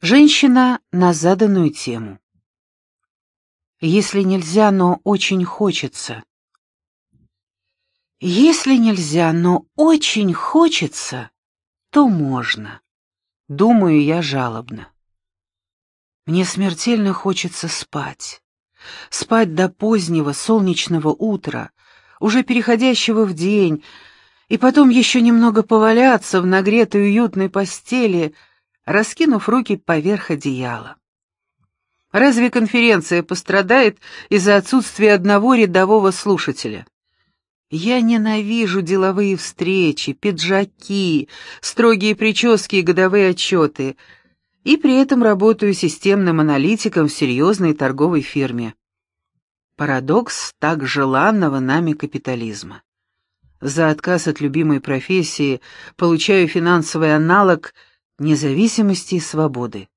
Женщина на заданную тему. Если нельзя, но очень хочется. Если нельзя, но очень хочется, то можно. Думаю я жалобно. Мне смертельно хочется спать. Спать до позднего солнечного утра, уже переходящего в день, и потом еще немного поваляться в нагретой уютной постели — раскинув руки поверх одеяла. Разве конференция пострадает из-за отсутствия одного рядового слушателя? Я ненавижу деловые встречи, пиджаки, строгие прически и годовые отчеты, и при этом работаю системным аналитиком в серьезной торговой фирме. Парадокс так желанного нами капитализма. За отказ от любимой профессии получаю финансовый аналог – независимости и свободы.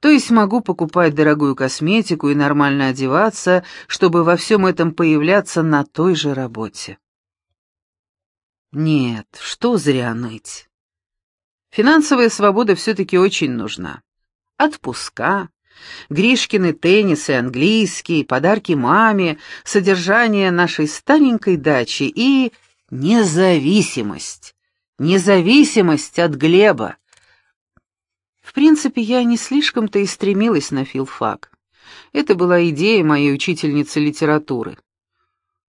То есть могу покупать дорогую косметику и нормально одеваться, чтобы во всем этом появляться на той же работе. Нет, что зря ныть. Финансовая свобода все-таки очень нужна. Отпуска, Гришкины теннисы, английский, подарки маме, содержание нашей старенькой дачи и независимость. Независимость от Глеба. В принципе, я не слишком-то и стремилась на филфак. Это была идея моей учительницы литературы.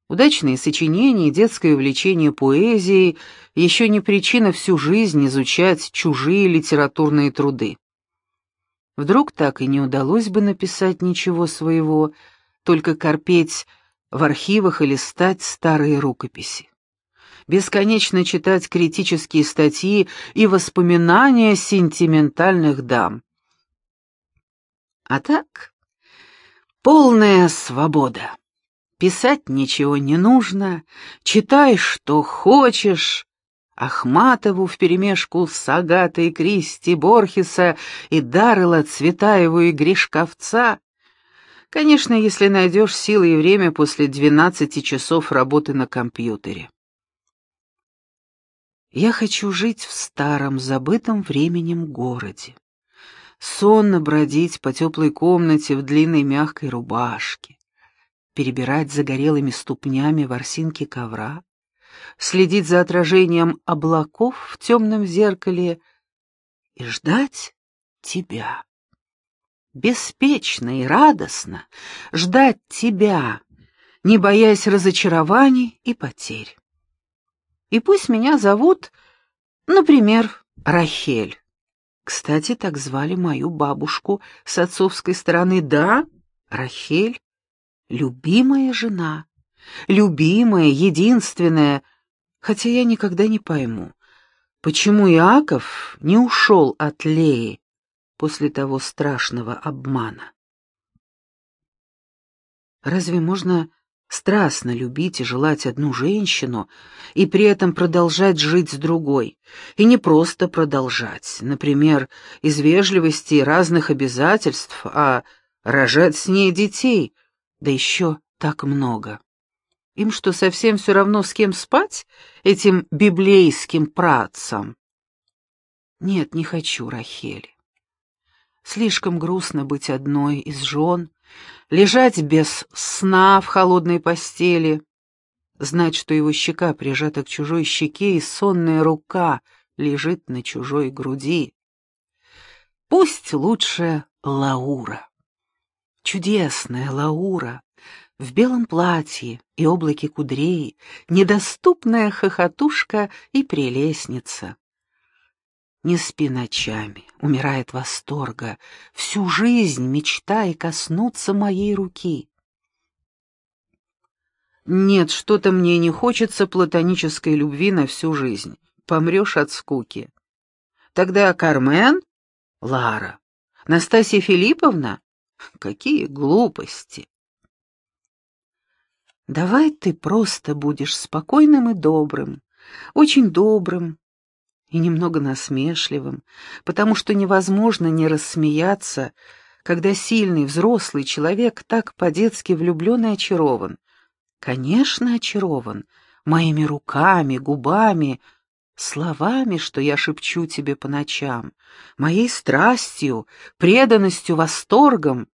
Удачные сочинения детское увлечение поэзией еще не причина всю жизнь изучать чужие литературные труды. Вдруг так и не удалось бы написать ничего своего, только корпеть в архивах и листать старые рукописи бесконечно читать критические статьи и воспоминания сентиментальных дам. А так, полная свобода. Писать ничего не нужно, читай, что хочешь. Ахматову вперемешку с Агатой Кристи, Борхеса и Даррела Цветаеву и Гришковца. Конечно, если найдешь силы и время после двенадцати часов работы на компьютере. Я хочу жить в старом, забытом временем городе. Сонно бродить по теплой комнате в длинной мягкой рубашке, перебирать загорелыми ступнями ворсинки ковра, следить за отражением облаков в темном зеркале и ждать тебя. Беспечно и радостно ждать тебя, не боясь разочарований и потерь и пусть меня зовут, например, Рахель. Кстати, так звали мою бабушку с отцовской стороны. Да, Рахель, любимая жена, любимая, единственная, хотя я никогда не пойму, почему Иаков не ушел от Леи после того страшного обмана. Разве можно страстно любить и желать одну женщину и при этом продолжать жить с другой. И не просто продолжать, например, из вежливости и разных обязательств, а рожать с ней детей, да еще так много. Им что, совсем все равно с кем спать, этим библейским працам? Нет, не хочу, Рахели. Слишком грустно быть одной из жен, лежать без сна в холодной постели, знать, что его щека прижата к чужой щеке, и сонная рука лежит на чужой груди. Пусть лучше Лаура. Чудесная Лаура, в белом платье и облаке кудрей, недоступная хохотушка и прелестница. Не спи ночами, умирает восторга, всю жизнь мечтай коснуться моей руки. Нет, что-то мне не хочется платонической любви на всю жизнь. Помрешь от скуки. Тогда Кармен? Лара. Настасья Филипповна? Какие глупости. Давай ты просто будешь спокойным и добрым, очень добрым, и немного насмешливым, потому что невозможно не рассмеяться, когда сильный взрослый человек так по-детски влюблен и очарован. Конечно, очарован, моими руками, губами, словами, что я шепчу тебе по ночам, моей страстью, преданностью, восторгом.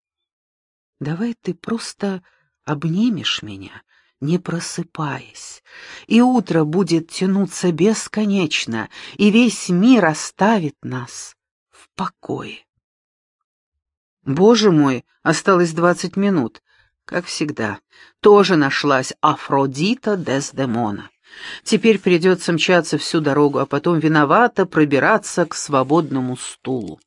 Давай ты просто обнимешь меня, не просыпаясь, и утро будет тянуться бесконечно, и весь мир оставит нас в покое. Боже мой, осталось двадцать минут. Как всегда, тоже нашлась Афродита Дездемона. Теперь придется мчаться всю дорогу, а потом виновато пробираться к свободному стулу.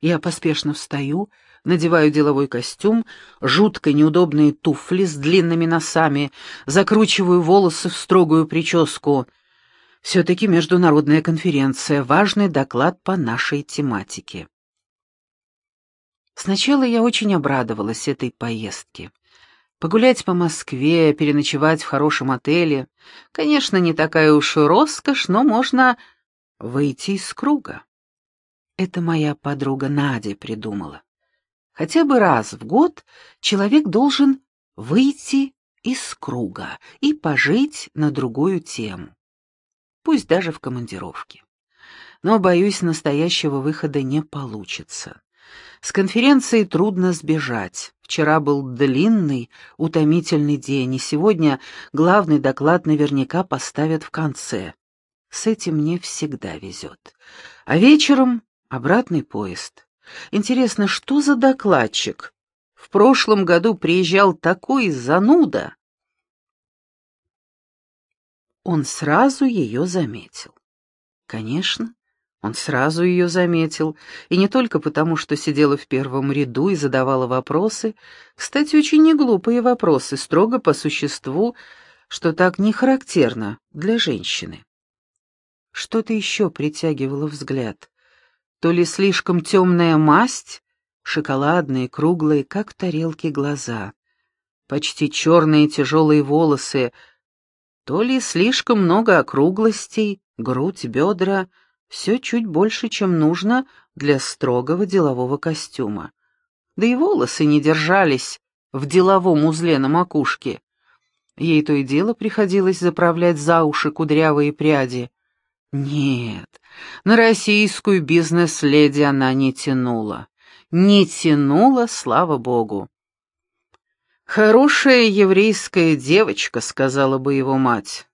Я поспешно встаю, надеваю деловой костюм, жутко неудобные туфли с длинными носами, закручиваю волосы в строгую прическу. Все-таки международная конференция, важный доклад по нашей тематике. Сначала я очень обрадовалась этой поездке. Погулять по Москве, переночевать в хорошем отеле. Конечно, не такая уж и роскошь, но можно выйти из круга. Это моя подруга Надя придумала. Хотя бы раз в год человек должен выйти из круга и пожить на другую тему. Пусть даже в командировке. Но, боюсь, настоящего выхода не получится. С конференции трудно сбежать. Вчера был длинный, утомительный день, и сегодня главный доклад наверняка поставят в конце. С этим мне всегда везет. А вечером обратный поезд. Интересно, что за докладчик? В прошлом году приезжал такой зануда. Он сразу ее заметил. Конечно, он сразу ее заметил, и не только потому, что сидела в первом ряду и задавала вопросы, кстати, очень неглупые вопросы, строго по существу, что так не характерно для женщины. Что-то еще притягивало взгляд. То ли слишком темная масть, шоколадные, круглые, как тарелки глаза, почти черные тяжелые волосы, то ли слишком много округлостей, грудь, бедра — все чуть больше, чем нужно для строгого делового костюма. Да и волосы не держались в деловом узле на макушке. Ей то и дело приходилось заправлять за уши кудрявые пряди. Нет, на российскую бизнес-леди она не тянула. Не тянула, слава богу. «Хорошая еврейская девочка», — сказала бы его мать.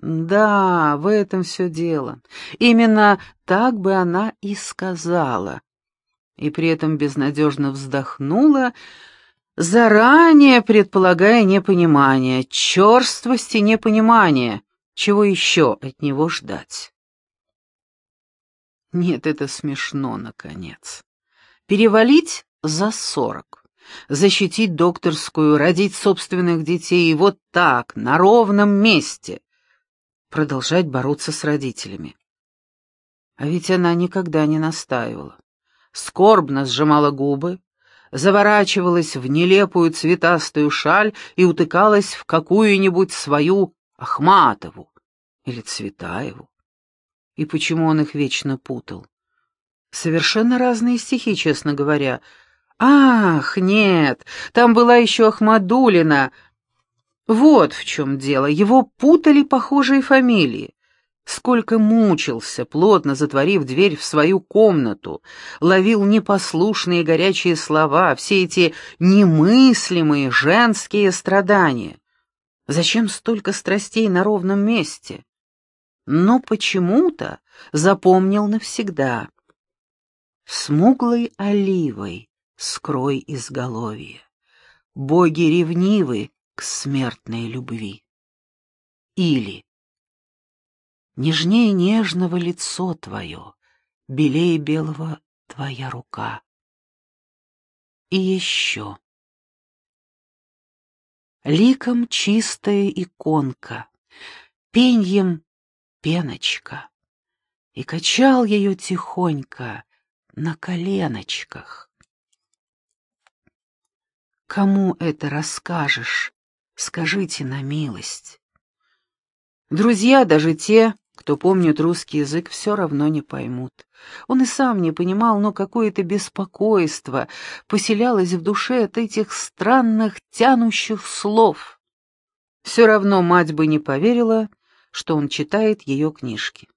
Да, в этом все дело. Именно так бы она и сказала. И при этом безнадежно вздохнула, заранее предполагая непонимание, черствость и непонимание. Чего еще от него ждать? Нет, это смешно, наконец. Перевалить за сорок, защитить докторскую, родить собственных детей, и вот так, на ровном месте, продолжать бороться с родителями. А ведь она никогда не настаивала. Скорбно сжимала губы, заворачивалась в нелепую цветастую шаль и утыкалась в какую-нибудь свою Ахматову или Цветаеву. И почему он их вечно путал? Совершенно разные стихи, честно говоря. Ах, нет, там была еще Ахмадулина — вот в чем дело, его путали похожие фамилии. Сколько мучился, плотно затворив дверь в свою комнату, ловил непослушные горячие слова, все эти немыслимые женские страдания. Зачем столько страстей на ровном месте? Но почему-то запомнил навсегда. Смуглой оливой скрой изголовье. Боги ревнивы, к смертной любви. Или Нежнее нежного лицо твое, белее белого твоя рука. И еще. Ликом чистая иконка, пеньем пеночка, И качал ее тихонько на коленочках. Кому это расскажешь, Скажите на милость. Друзья, даже те, кто помнит русский язык, все равно не поймут. Он и сам не понимал, но какое-то беспокойство поселялось в душе от этих странных, тянущих слов. Все равно мать бы не поверила, что он читает ее книжки.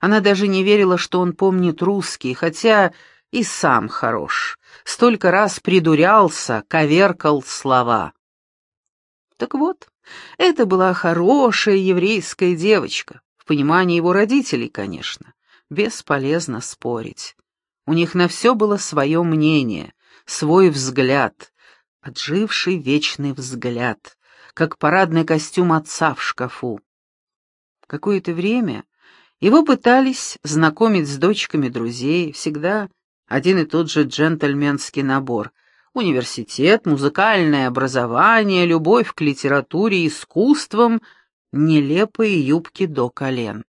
Она даже не верила, что он помнит русский, хотя и сам хорош. Столько раз придурялся, коверкал слова. Так вот, это была хорошая еврейская девочка, в понимании его родителей, конечно. Бесполезно спорить. У них на все было свое мнение, свой взгляд, отживший вечный взгляд, как парадный костюм отца в шкафу. Какое-то время его пытались знакомить с дочками друзей, всегда один и тот же джентльменский набор. Университет, музыкальное образование, любовь к литературе, искусствам, нелепые юбки до колен.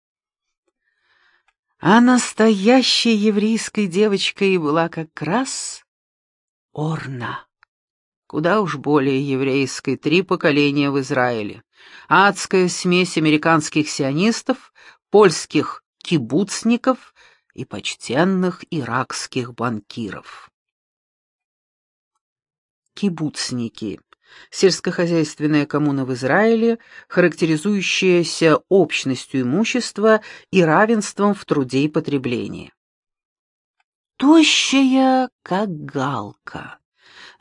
А настоящей еврейской девочкой была как раз Орна. Куда уж более еврейской, три поколения в Израиле. Адская смесь американских сионистов, польских кибуцников и почтенных иракских банкиров. Кибуцники — сельскохозяйственная коммуна в Израиле, характеризующаяся общностью имущества и равенством в труде и потреблении. Тощая, как галка,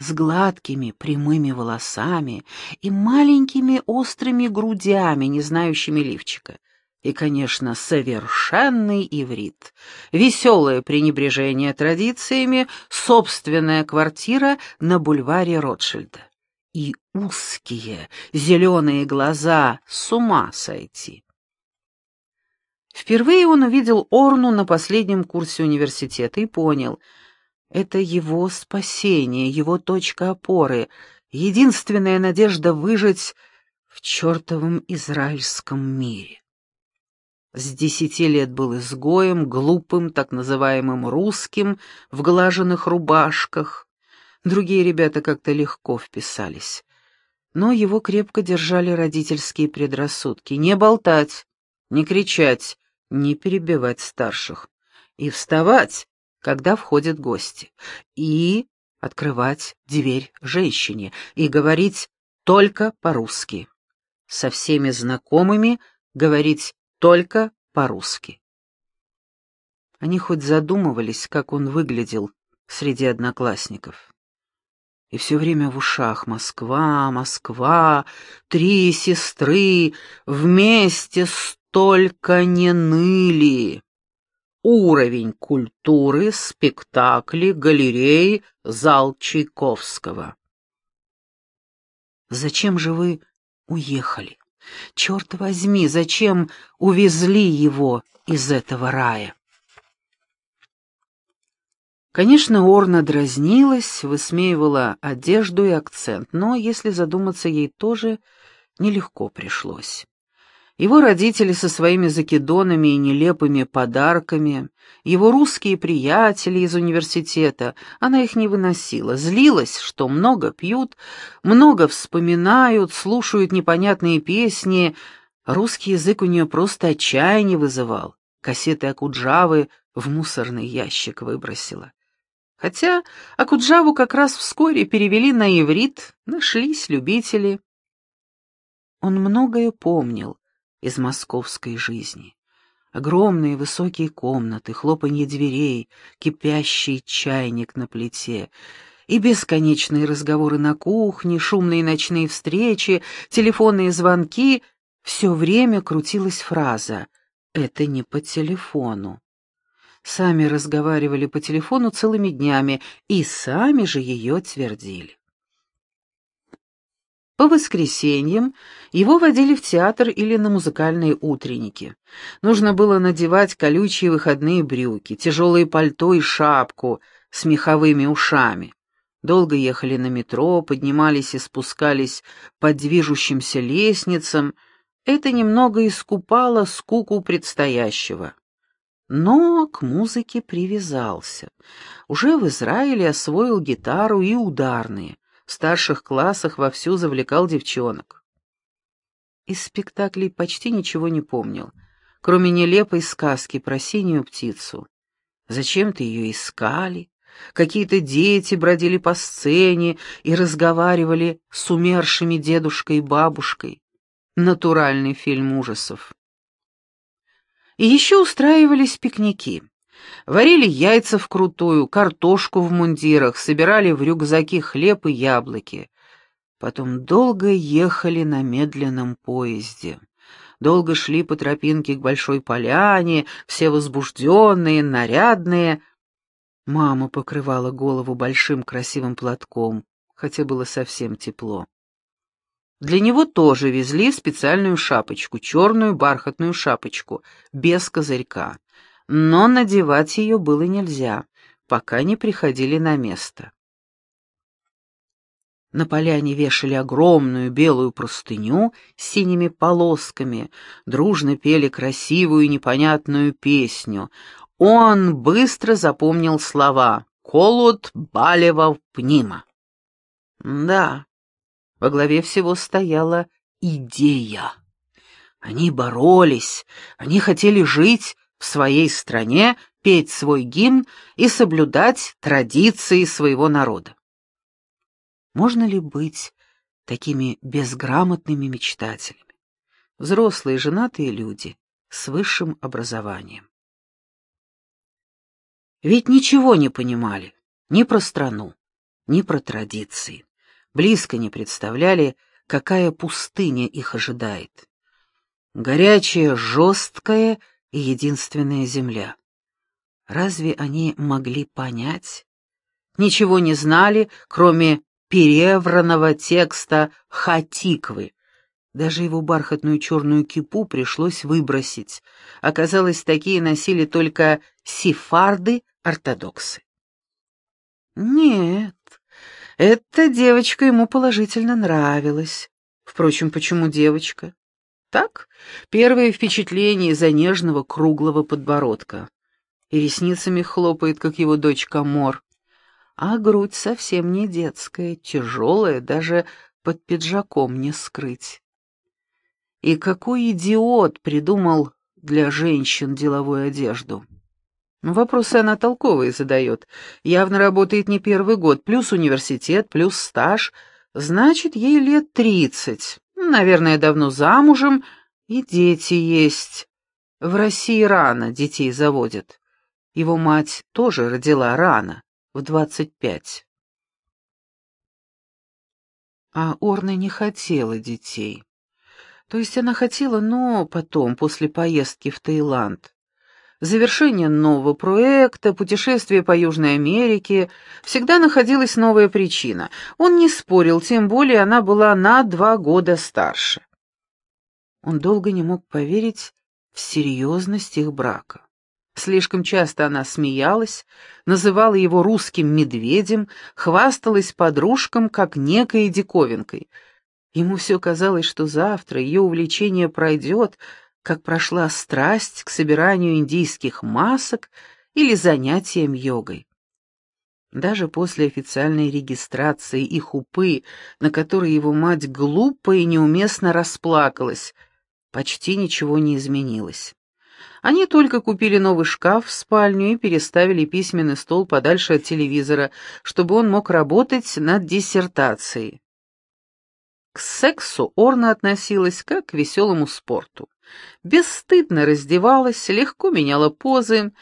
с гладкими прямыми волосами и маленькими острыми грудями, не знающими лифчика — и, конечно, совершенный иврит, веселое пренебрежение традициями, собственная квартира на бульваре Ротшильда. И узкие зеленые глаза с ума сойти. Впервые он увидел Орну на последнем курсе университета и понял, это его спасение, его точка опоры, единственная надежда выжить в чертовом израильском мире. С десяти лет был изгоем, глупым, так называемым русским, в глаженных рубашках. Другие ребята как-то легко вписались. Но его крепко держали родительские предрассудки. Не болтать, не кричать, не перебивать старших. И вставать, когда входят гости. И открывать дверь женщине. И говорить только по-русски. Со всеми знакомыми говорить только по-русски. Они хоть задумывались, как он выглядел среди одноклассников. И все время в ушах «Москва, Москва, три сестры, вместе столько не ныли». Уровень культуры, спектакли, галереи, зал Чайковского. «Зачем же вы уехали?» Черт возьми, зачем увезли его из этого рая? Конечно, Орна дразнилась, высмеивала одежду и акцент, но, если задуматься, ей тоже нелегко пришлось. Его родители со своими закидонами и нелепыми подарками, его русские приятели из университета, она их не выносила, злилась, что много пьют, много вспоминают, слушают непонятные песни. Русский язык у нее просто отчаяние вызывал. Кассеты Акуджавы в мусорный ящик выбросила. Хотя Акуджаву как раз вскоре перевели на иврит, нашлись любители. Он многое помнил, из московской жизни. Огромные высокие комнаты, хлопанье дверей, кипящий чайник на плите и бесконечные разговоры на кухне, шумные ночные встречи, телефонные звонки — все время крутилась фраза «это не по телефону». Сами разговаривали по телефону целыми днями и сами же ее твердили. По воскресеньям его водили в театр или на музыкальные утренники. Нужно было надевать колючие выходные брюки, тяжелые пальто и шапку с меховыми ушами. Долго ехали на метро, поднимались и спускались по движущимся лестницам. Это немного искупало скуку предстоящего. Но к музыке привязался. Уже в Израиле освоил гитару и ударные в старших классах вовсю завлекал девчонок. Из спектаклей почти ничего не помнил, кроме нелепой сказки про синюю птицу. Зачем-то ее искали, какие-то дети бродили по сцене и разговаривали с умершими дедушкой и бабушкой. Натуральный фильм ужасов. И еще устраивались пикники. Варили яйца вкрутую, картошку в мундирах, собирали в рюкзаки хлеб и яблоки. Потом долго ехали на медленном поезде. Долго шли по тропинке к большой поляне, все возбужденные, нарядные. Мама покрывала голову большим красивым платком, хотя было совсем тепло. Для него тоже везли специальную шапочку, черную бархатную шапочку, без козырька. Но надевать ее было нельзя, пока не приходили на место. На поляне вешали огромную белую простыню с синими полосками, дружно пели красивую непонятную песню. Он быстро запомнил слова «Колот балева пнима». Да, во главе всего стояла идея. Они боролись, они хотели жить в своей стране, петь свой гимн и соблюдать традиции своего народа. Можно ли быть такими безграмотными мечтателями? Взрослые женатые люди с высшим образованием. Ведь ничего не понимали ни про страну, ни про традиции. Близко не представляли, какая пустыня их ожидает. Горячая, жесткая и единственная земля. Разве они могли понять? Ничего не знали, кроме перевранного текста «Хатиквы». Даже его бархатную черную кипу пришлось выбросить. Оказалось, такие носили только сефарды-ортодоксы. Нет, эта девочка ему положительно нравилась. Впрочем, почему девочка? Так, первое впечатление из-за нежного круглого подбородка. И ресницами хлопает, как его дочка Мор а грудь совсем не детская, тяжелая, даже под пиджаком не скрыть. И какой идиот придумал для женщин деловую одежду? Вопросы она толковые задает. Явно работает не первый год, плюс университет, плюс стаж. Значит, ей лет тридцать. Наверное, давно замужем, и дети есть. В России рано детей заводят. Его мать тоже родила рано в двадцать пять. А Орна не хотела детей. То есть она хотела, но потом, после поездки в Таиланд. Завершение нового проекта, путешествие по Южной Америке, всегда находилась новая причина. Он не спорил, тем более она была на два года старше. Он долго не мог поверить в серьезность их брака. Слишком часто она смеялась, называла его русским медведем, хвасталась подружкам как некой диковинкой. Ему все казалось, что завтра ее увлечение пройдет, как прошла страсть к собиранию индийских масок или занятиям йогой. Даже после официальной регистрации и хупы, на которой его мать глупо и неуместно расплакалась, почти ничего не изменилось. Они только купили новый шкаф в спальню и переставили письменный стол подальше от телевизора, чтобы он мог работать над диссертацией. Сексу Орна относилась как к веселому спорту. Бесстыдно раздевалась, легко меняла позы,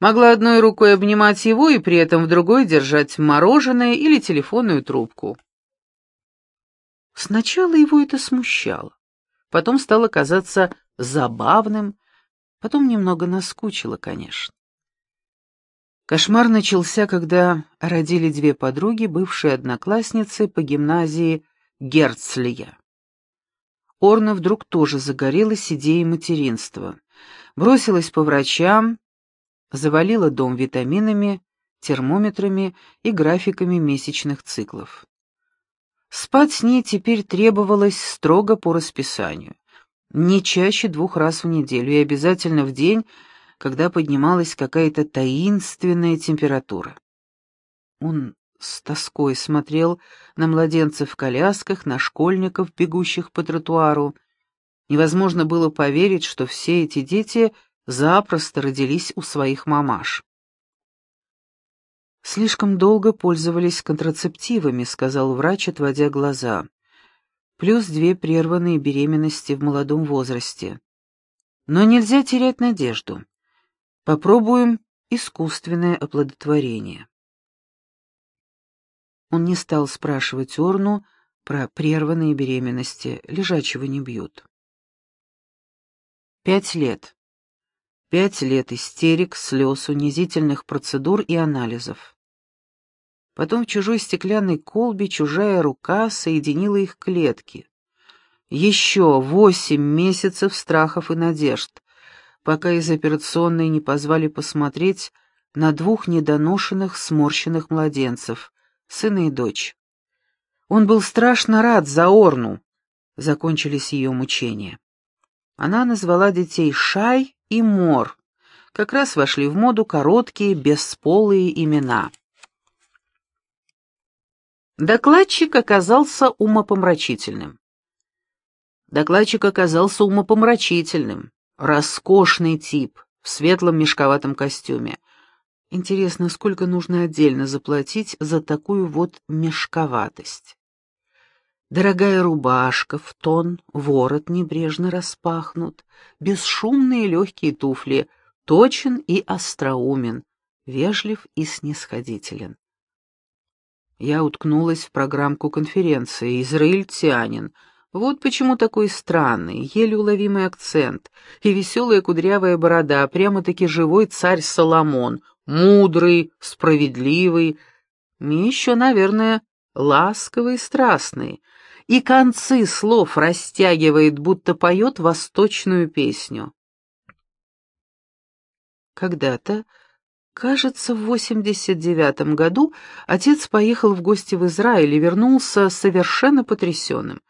могла одной рукой обнимать его и при этом в другой держать мороженое или телефонную трубку. Сначала его это смущало, потом стало казаться забавным, Потом немного наскучило, конечно. Кошмар начался, когда родили две подруги, бывшие одноклассницы по гимназии Герцлия. Орна вдруг тоже загорелась идеей материнства. Бросилась по врачам, завалила дом витаминами, термометрами и графиками месячных циклов. Спать с ней теперь требовалось строго по расписанию не чаще двух раз в неделю и обязательно в день, когда поднималась какая-то таинственная температура. Он с тоской смотрел на младенцев в колясках, на школьников, бегущих по тротуару. Невозможно было поверить, что все эти дети запросто родились у своих мамаш. «Слишком долго пользовались контрацептивами», — сказал врач, отводя глаза плюс две прерванные беременности в молодом возрасте. Но нельзя терять надежду. Попробуем искусственное оплодотворение. Он не стал спрашивать Орну про прерванные беременности, лежачего не бьют. Пять лет. Пять лет истерик, слез, унизительных процедур и анализов. Потом в чужой стеклянной колбе чужая рука соединила их клетки. Еще восемь месяцев страхов и надежд, пока из операционной не позвали посмотреть на двух недоношенных сморщенных младенцев, сына и дочь. Он был страшно рад за Орну. Закончились ее мучения. Она назвала детей Шай и Мор. Как раз вошли в моду короткие, бесполые имена. Докладчик оказался умопомрачительным. Докладчик оказался умопомрачительным. Роскошный тип, в светлом мешковатом костюме. Интересно, сколько нужно отдельно заплатить за такую вот мешковатость? Дорогая рубашка в тон, ворот небрежно распахнут, бесшумные легкие туфли, точен и остроумен, вежлив и снисходителен. Я уткнулась в программку конференции «Израильтянин», вот почему такой странный, еле уловимый акцент и веселая кудрявая борода, прямо-таки живой царь Соломон, мудрый, справедливый, и еще, наверное, ласковый и страстный, и концы слов растягивает, будто поет восточную песню. Когда-то, кажется, в 89-м году отец поехал в гости в Израиль и вернулся совершенно потрясенным.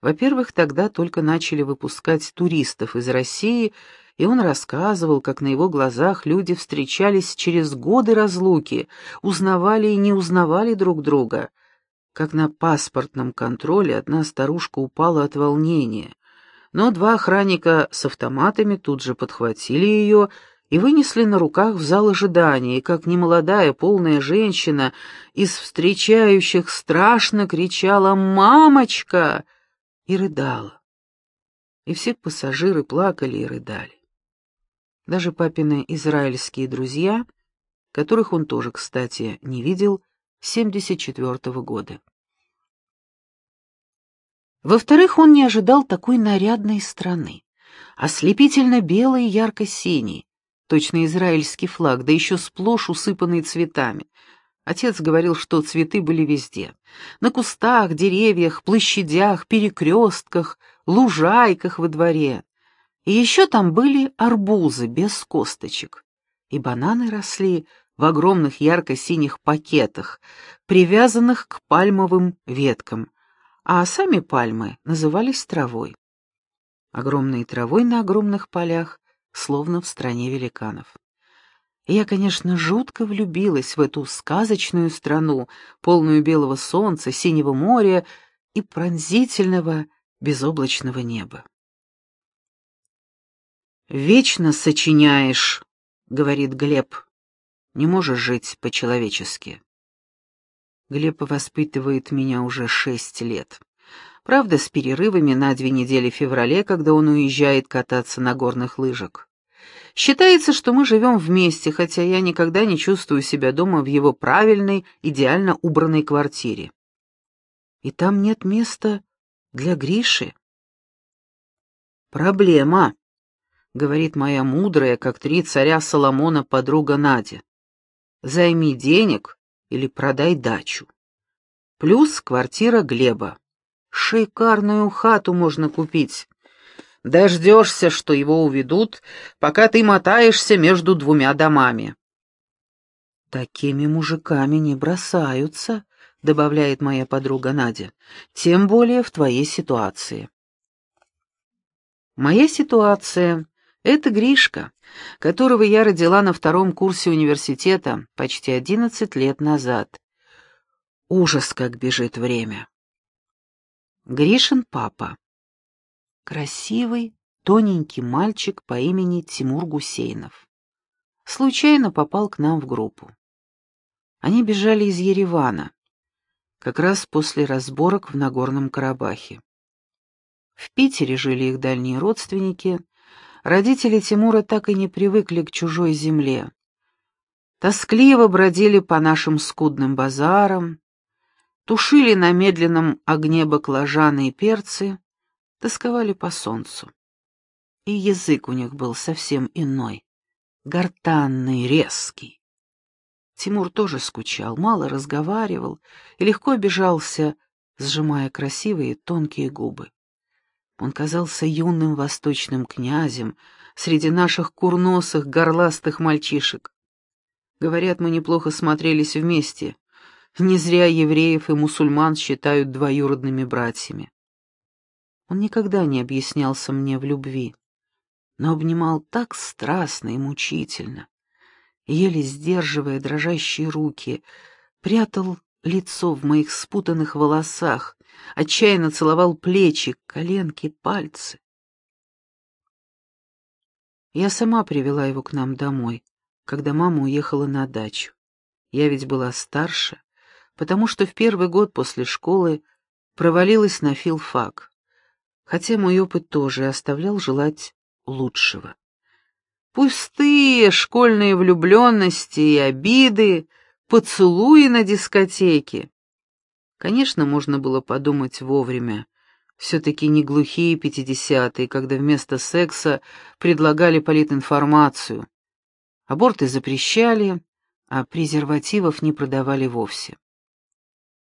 Во-первых, тогда только начали выпускать туристов из России, и он рассказывал, как на его глазах люди встречались через годы разлуки, узнавали и не узнавали друг друга. Как на паспортном контроле одна старушка упала от волнения, но два охранника с автоматами тут же подхватили ее и вынесли на руках в зал ожидания, и как немолодая полная женщина из встречающих страшно кричала «Мамочка!» и рыдала. И все пассажиры плакали и рыдали. Даже папины израильские друзья, которых он тоже, кстати, не видел, 74-го года. Во-вторых, он не ожидал такой нарядной страны. Ослепительно белый и ярко-синий, точно израильский флаг, да еще сплошь усыпанный цветами — Отец говорил, что цветы были везде. На кустах, деревьях, площадях, перекрестках, лужайках во дворе. И еще там были арбузы без косточек. И бананы росли в огромных ярко-синих пакетах, привязанных к пальмовым веткам, а сами пальмы назывались травой. Огромной травой на огромных полях, словно в стране великанов. Я, конечно, жутко влюбилась в эту сказочную страну, полную белого солнца, синего моря и пронзительного безоблачного неба. «Вечно сочиняешь», — говорит Глеб. «Не можешь жить по-человечески». Глеб воспитывает меня уже шесть лет. Правда, с перерывами на две недели в феврале, когда он уезжает кататься на горных лыжах. Считается, что мы живем вместе, хотя я никогда не чувствую себя дома в его правильной, идеально убранной квартире. И там нет места для Гриши. «Проблема», — говорит моя мудрая, как три царя Соломона, подруга Надя. «Займи денег или продай дачу. Плюс квартира Глеба. Шикарную хату можно купить. Дождешься, что его уведут, пока ты мотаешься между двумя домами. «Такими мужиками не бросаются», — добавляет моя подруга Надя, — «тем более в твоей ситуации». Моя ситуация — это Гришка, которого я родила на втором курсе университета почти одиннадцать лет назад. Ужас, как бежит время. Гришин папа. Красивый, тоненький мальчик по имени Тимур Гусейнов. Случайно попал к нам в группу. Они бежали из Еревана, как раз после разборок в Нагорном Карабахе. В Питере жили их дальние родственники, родители Тимура так и не привыкли к чужой земле. Тоскливо бродили по нашим скудным базарам, тушили на медленном огне баклажаны и перцы, тосковали по солнцу. И язык у них был совсем иной, гортанный, резкий. Тимур тоже скучал, мало разговаривал и легко обижался, сжимая красивые тонкие губы. Он казался юным восточным князем среди наших курносых горластых мальчишек. Говорят, мы неплохо смотрелись вместе. Не зря евреев и мусульман считают двоюродными братьями. Он никогда не объяснялся мне в любви, но обнимал так страстно и мучительно, еле сдерживая дрожащие руки, прятал лицо в моих спутанных волосах, отчаянно целовал плечи, коленки, пальцы. Я сама привела его к нам домой, когда мама уехала на дачу. Я ведь была старше, потому что в первый год после школы провалилась на филфак, хотя мой опыт тоже оставлял желать лучшего. Пустые школьные влюбленности и обиды, поцелуи на дискотеке. Конечно, можно было подумать вовремя. Все-таки не глухие пятидесятые, когда вместо секса предлагали политинформацию. Аборты запрещали, а презервативов не продавали вовсе.